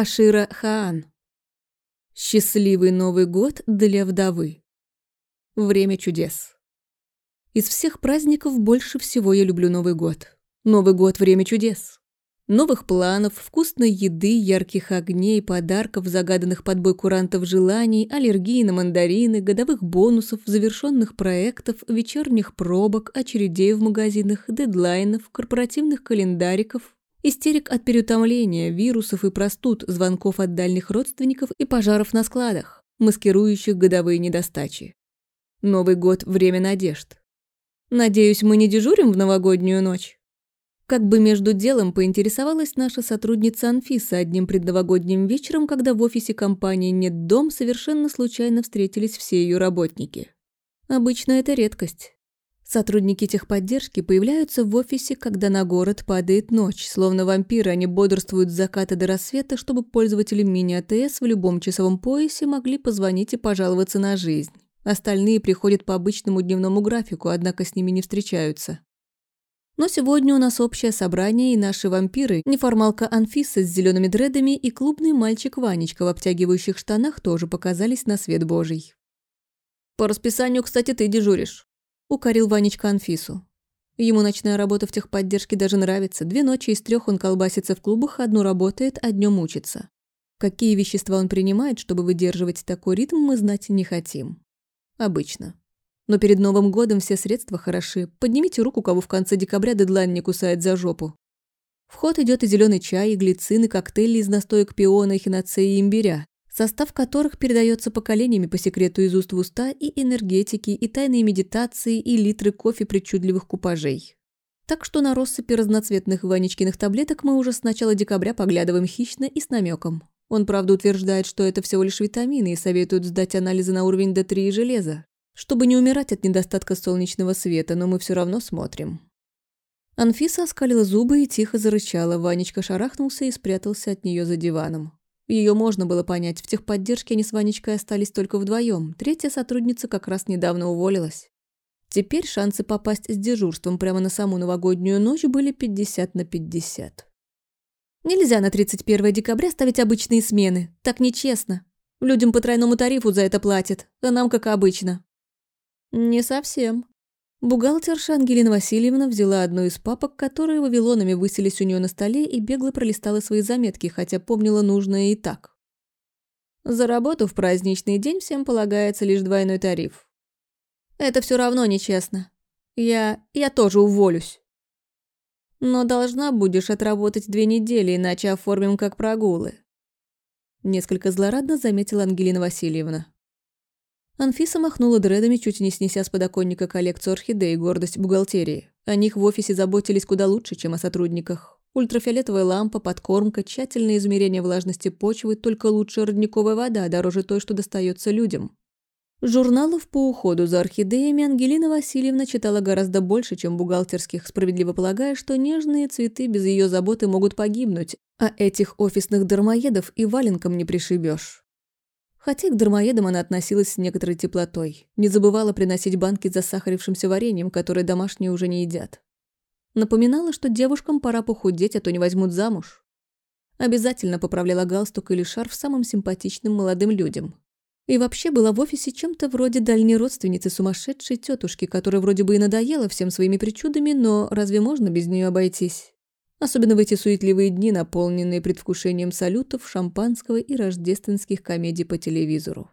Ашира Хаан. Счастливый Новый год для вдовы. Время чудес. Из всех праздников больше всего я люблю Новый год. Новый год – время чудес. Новых планов, вкусной еды, ярких огней, подарков, загаданных под бой курантов желаний, аллергии на мандарины, годовых бонусов, завершенных проектов, вечерних пробок, очередей в магазинах, дедлайнов, корпоративных календариков, истерик от переутомления, вирусов и простуд, звонков от дальних родственников и пожаров на складах, маскирующих годовые недостачи. Новый год – время надежд. Надеюсь, мы не дежурим в новогоднюю ночь? Как бы между делом поинтересовалась наша сотрудница Анфиса одним предновогодним вечером, когда в офисе компании «Нет дом» совершенно случайно встретились все ее работники. Обычно это редкость. Сотрудники техподдержки появляются в офисе, когда на город падает ночь. Словно вампиры, они бодрствуют с заката до рассвета, чтобы пользователи мини-АТС в любом часовом поясе могли позвонить и пожаловаться на жизнь. Остальные приходят по обычному дневному графику, однако с ними не встречаются. Но сегодня у нас общее собрание, и наши вампиры, неформалка Анфиса с зелеными дредами и клубный мальчик Ванечка в обтягивающих штанах тоже показались на свет божий. «По расписанию, кстати, ты дежуришь», – укорил Ванечка Анфису. Ему ночная работа в техподдержке даже нравится. Две ночи из трех он колбасится в клубах, одну работает, а днем учится. Какие вещества он принимает, чтобы выдерживать такой ритм, мы знать не хотим. Обычно. Но перед Новым годом все средства хороши. Поднимите руку, кого в конце декабря дедлайн не кусает за жопу. В ход идет и зеленый чай, и глицин, и коктейли из настоек пиона, хиноцеи и имбиря, состав которых передается поколениями по секрету из уст в уста, и энергетики, и тайные медитации, и литры кофе причудливых купажей. Так что на россыпи разноцветных Ванечкиных таблеток мы уже с начала декабря поглядываем хищно и с намеком. Он, правда, утверждает, что это всего лишь витамины и советует сдать анализы на уровень D3 и железа чтобы не умирать от недостатка солнечного света, но мы все равно смотрим. Анфиса оскалила зубы и тихо зарычала. Ванечка шарахнулся и спрятался от нее за диваном. Ее можно было понять, в техподдержке они с Ванечкой остались только вдвоем. Третья сотрудница как раз недавно уволилась. Теперь шансы попасть с дежурством прямо на саму новогоднюю ночь были 50 на 50. Нельзя на 31 декабря ставить обычные смены. Так нечестно. Людям по тройному тарифу за это платят, а нам как обычно. «Не совсем». Бухгалтерша Ангелина Васильевна взяла одну из папок, которые вавилонами высились у нее на столе, и бегло пролистала свои заметки, хотя помнила нужное и так. За работу в праздничный день всем полагается лишь двойной тариф. Это все равно нечестно. Я... я тоже уволюсь. Но должна будешь отработать две недели, иначе оформим как прогулы. Несколько злорадно заметила Ангелина Васильевна. Анфиса махнула дредами, чуть не снеся с подоконника коллекцию орхидей, гордость бухгалтерии. О них в офисе заботились куда лучше, чем о сотрудниках. Ультрафиолетовая лампа, подкормка, тщательное измерение влажности почвы, только лучше родниковая вода, дороже той, что достается людям. Журналов по уходу за орхидеями Ангелина Васильевна читала гораздо больше, чем бухгалтерских, справедливо полагая, что нежные цветы без ее заботы могут погибнуть, а этих офисных дармоедов и валенком не пришибешь. Хотя к дармоедам она относилась с некоторой теплотой. Не забывала приносить банки с засахарившимся вареньем, которое домашние уже не едят. Напоминала, что девушкам пора похудеть, а то не возьмут замуж. Обязательно поправляла галстук или шарф самым симпатичным молодым людям. И вообще была в офисе чем-то вроде дальней родственницы сумасшедшей тетушки, которая вроде бы и надоела всем своими причудами, но разве можно без нее обойтись? Особенно в эти суетливые дни, наполненные предвкушением салютов, шампанского и рождественских комедий по телевизору.